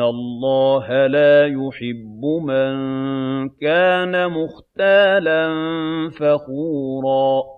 اللَّهَ لَا يُحِبُّ مَن كَانَ مُخْتَالًا فَخُورًا